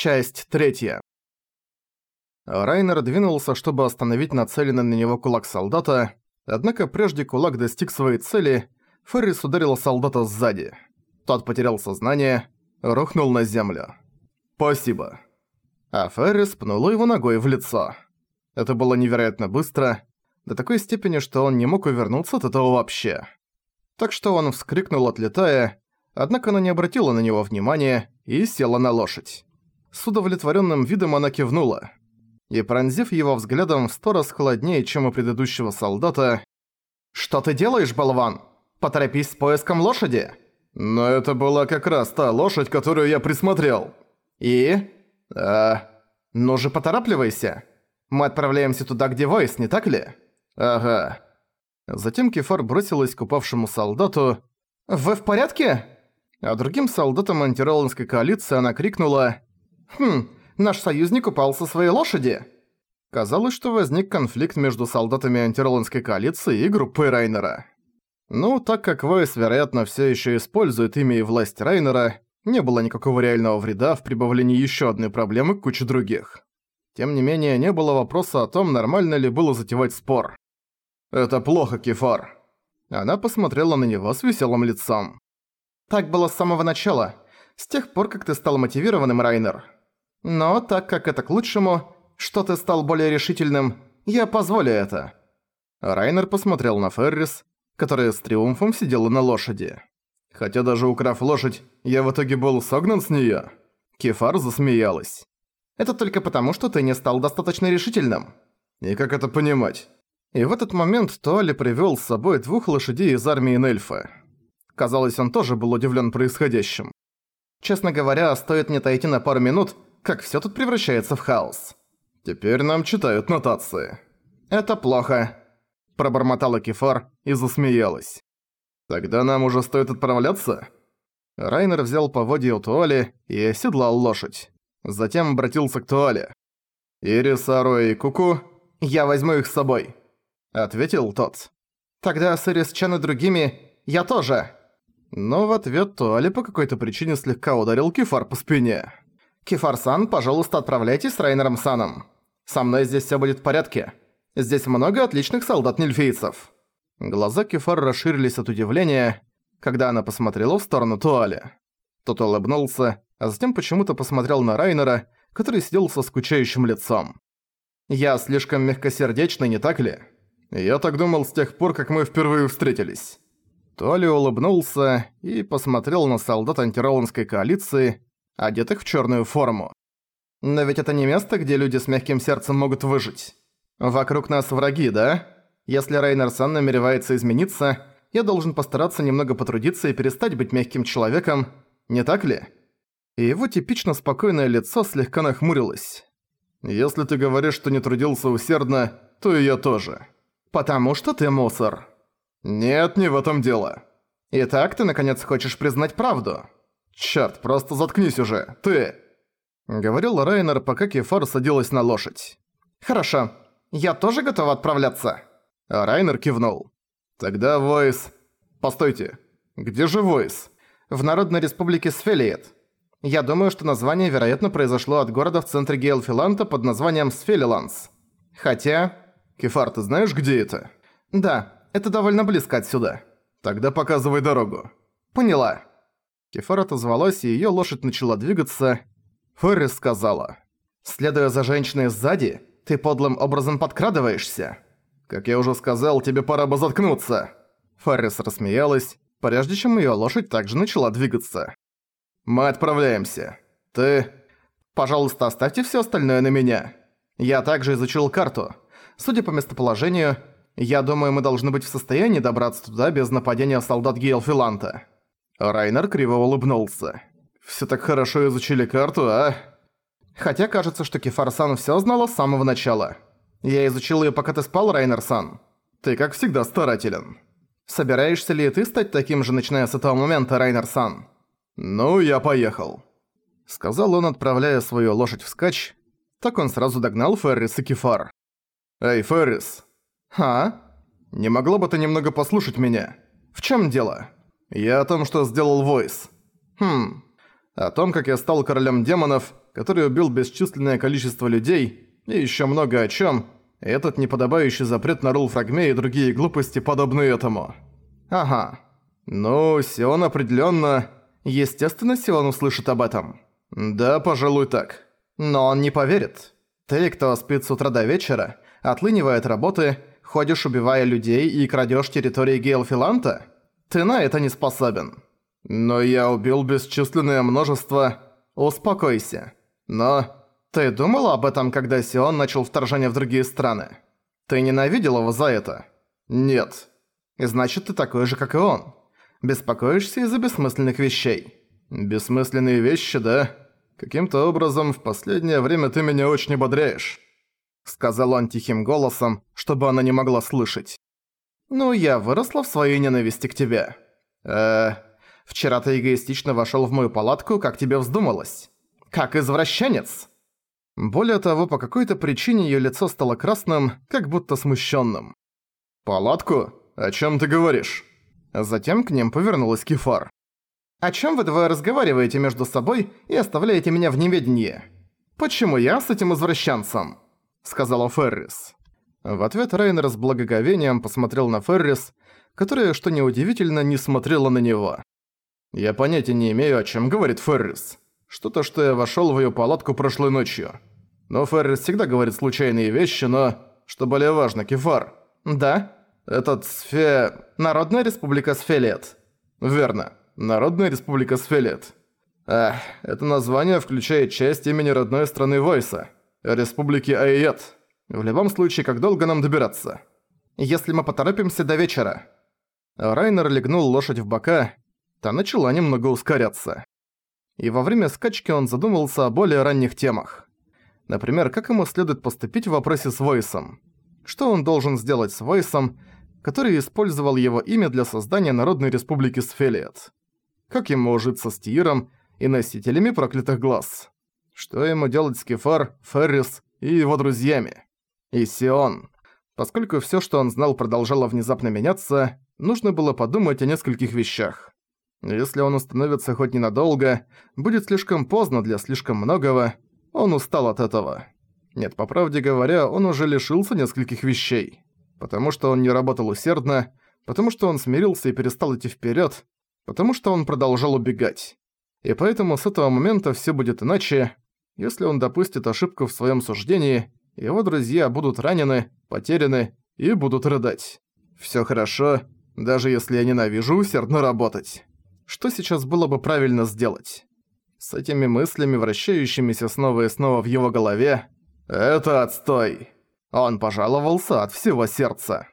Часть третья. Райнер двинулся, чтобы остановить нацеленный на него кулак солдата, однако прежде кулак достиг своей цели, Феррис ударил солдата сзади. Тот потерял сознание, рухнул на землю. «Спасибо». А Феррис пнул его ногой в лицо. Это было невероятно быстро, до такой степени, что он не мог увернуться от этого вообще. Так что он вскрикнул, отлетая, однако она не обратила на него внимания и села на лошадь. С удовлетворенным видом она кивнула. И пронзив его взглядом в сто раз холоднее, чем у предыдущего солдата, «Что ты делаешь, болван? Поторопись с поиском лошади!» «Но это была как раз та лошадь, которую я присмотрел». «И?» «А...» «Ну же, поторапливайся. Мы отправляемся туда, где Войс, не так ли?» «Ага». Затем Кефар бросилась к упавшему солдату. «Вы в порядке?» А другим солдатам антироландской коалиции она крикнула «Хм, наш союзник упал со своей лошади!» Казалось, что возник конфликт между солдатами антироландской коалиции и группой Райнера. Ну, так как Войс, вероятно, все еще использует имя и власть Райнера, не было никакого реального вреда в прибавлении еще одной проблемы к куче других. Тем не менее, не было вопроса о том, нормально ли было затевать спор. «Это плохо, Кефар». Она посмотрела на него с веселым лицом. «Так было с самого начала, с тех пор, как ты стал мотивированным, Райнер. Но так как это к лучшему, что ты стал более решительным, я позволю это». Райнер посмотрел на Феррис, которая с триумфом сидела на лошади. Хотя даже украв лошадь, я в итоге был согнан с неё. Кефар засмеялась. «Это только потому, что ты не стал достаточно решительным». «И как это понимать?» И в этот момент Туали привёл с собой двух лошадей из армии Нельфа. Казалось, он тоже был удивлен происходящим. Честно говоря, стоит мне отойти на пару минут, как всё тут превращается в хаос. Теперь нам читают нотации. Это плохо. Пробормотала Кефар и засмеялась. Тогда нам уже стоит отправляться? Райнер взял поводья у Туали и оседлал лошадь. Затем обратился к Туале. «Ирис, Аро и Куку, я возьму их с собой», — ответил тот. «Тогда с Ирис Чан и другими я тоже». Но в ответ Туали по какой-то причине слегка ударил Кефар по спине. «Кефар-сан, пожалуйста, отправляйтесь с Райнером Саном. Со мной здесь всё будет в порядке. Здесь много отличных солдат-нельфийцев». Глаза Кефар расширились от удивления, когда она посмотрела в сторону Туали. Тот улыбнулся, а затем почему-то посмотрел на Райнера, который сидел со скучающим лицом. «Я слишком мягкосердечный, не так ли? Я так думал с тех пор, как мы впервые встретились». Толи улыбнулся и посмотрел на солдат антироландской коалиции, одетых в черную форму. «Но ведь это не место, где люди с мягким сердцем могут выжить. Вокруг нас враги, да? Если Рейнер Сан намеревается измениться, я должен постараться немного потрудиться и перестать быть мягким человеком, не так ли?» И его типично спокойное лицо слегка нахмурилось. «Если ты говоришь, что не трудился усердно, то и я тоже. Потому что ты мусор». «Нет, не в этом дело». «Итак, ты наконец хочешь признать правду?» «Чёрт, просто заткнись уже, ты!» Говорил Райнер, пока Кефар садилась на лошадь. «Хорошо, я тоже готова отправляться?» Райнер кивнул. «Тогда Войс...» «Постойте, где же Войс?» «В Народной Республике Сфелиет. Я думаю, что название, вероятно, произошло от города в центре Гейлфиланта под названием Сфелиланс. Хотя...» «Кефар, ты знаешь, где это?» «Да, это довольно близко отсюда. Тогда показывай дорогу». «Поняла». Кефар отозвалась, и её лошадь начала двигаться. Феррис сказала. «Следуя за женщиной сзади, ты подлым образом подкрадываешься». «Как я уже сказал, тебе пора бы заткнуться». Феррис рассмеялась, прежде чем её лошадь также начала двигаться. «Мы отправляемся. Ты...» «Пожалуйста, оставьте всё остальное на меня. Я также изучил карту. Судя по местоположению, я думаю, мы должны быть в состоянии добраться туда без нападения солдат Гейлфиланта». Райнер криво улыбнулся. «Все так хорошо изучили карту, а?» Хотя кажется, что Кефарсан все знала с самого начала. Я изучил ее, пока ты спал, Райнер-сан. Ты, как всегда, старателен. Собираешься ли ты стать таким же, начиная с этого момента, Райнер-сан? Ну, я поехал. Сказал он, отправляя свою лошадь вскачь. Так он сразу догнал Феррис и Кефар. «Эй, Феррис, «А? Не могла бы ты немного послушать меня? В чем дело?» «Я о том, что сделал Войс». «Хм. О том, как я стал королем демонов, который убил бесчисленное количество людей, и ещё много о чём, этот неподобающий запрет на рул фрагме и другие глупости подобные этому. Ага. Ну, Сион определённо... Естественно, Сион услышит об этом. Да, пожалуй, так. Но он не поверит. Ты, кто спит с утра до вечера, отлынивая от работы, ходишь убивая людей и крадёшь территории Гейлфиланта? Ты на это не способен. Но я убил бесчисленное множество... Успокойся. Но... Ты думал об этом, когда Сион начал вторжение в другие страны? Ты ненавидел его за это? Нет. Значит, ты такой же, как и он. Беспокоишься из-за бессмысленных вещей. Бессмысленные вещи, да? Каким-то образом в последнее время ты меня очень ободряешь. Сказал он тихим голосом, чтобы она не могла слышать. «Ну, я выросла в своей ненависти к тебе. Э, вчера ты эгоистично вошёл в мою палатку, как тебе вздумалось. Как извращенец!» Более того, по какой-то причине её лицо стало красным, как будто смущённым. «Палатку? О чём ты говоришь?» Затем к ним повернулась Кефар. «О чём вы двое разговариваете между собой и оставляете меня в неведении? Почему я с этим извращенцем?» Сказала Феррис. В ответ Райнер с благоговением посмотрел на Феррис, которая, что неудивительно, не смотрела на него. «Я понятия не имею, о чём говорит Феррис. Что-то, что я вошёл в её палатку прошлой ночью. Но Феррис всегда говорит случайные вещи, но... Что более важно, Кефар. Да? Этот Сфе... Народная Республика Сфелет. Верно. Народная Республика Сфелет. Эх, это название включает часть имени родной страны Войса. Республики Айет. В любом случае, как долго нам добираться? Если мы поторопимся до вечера. Райнер легнул лошадь в бока, та начала немного ускоряться. И во время скачки он задумался о более ранних темах. Например, как ему следует поступить в вопросе с Войсом. Что он должен сделать с Войсом, который использовал его имя для создания Народной Республики Сфелиет? Как ему ужиться с Тиром и носителями проклятых глаз? Что ему делать с Кефар, Феррис и его друзьями? И Сион. Поскольку всё, что он знал, продолжало внезапно меняться, нужно было подумать о нескольких вещах. Если он остановится хоть ненадолго, будет слишком поздно для слишком многого, он устал от этого. Нет, по правде говоря, он уже лишился нескольких вещей. Потому что он не работал усердно, потому что он смирился и перестал идти вперед, потому что он продолжал убегать. И поэтому с этого момента все будет иначе. Если он допустит ошибку в своем суждении, его друзья будут ранены, потеряны и будут рыдать. Все хорошо, даже если я ненавижу усердно работать. Что сейчас было бы правильно сделать? С этими мыслями, вращающимися снова и снова в его голове, «Это отстой!» Он пожаловался от всего сердца.